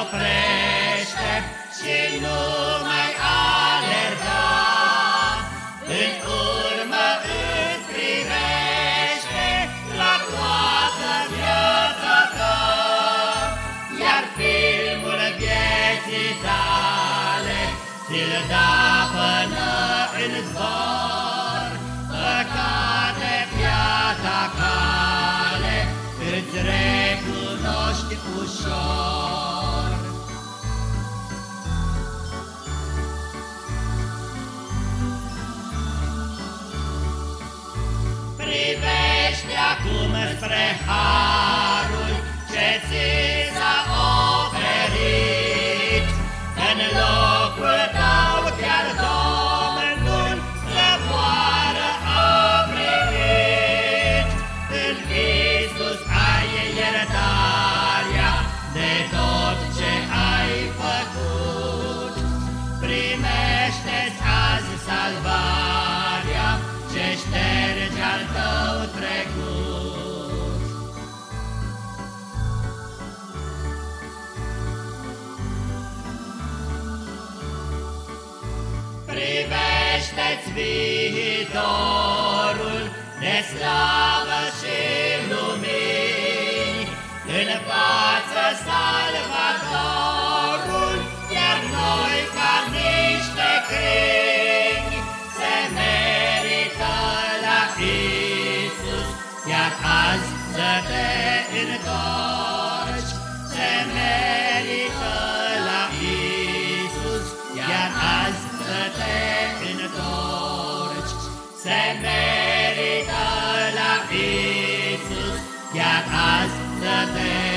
oprește și nu mai alerga. În urmă îți privește la toată viața ta, iar filmul vieții tale ți-l da până în zbor. Păcate piața cale îți recunoști ușor. Privește acum spre harul Privește-ți viitorul de slavă și lumini, în față salvatorul, iar noi ca niște câini se merită la Isus, iar azi să te întorci, se merită merită la Isus, iar azi să te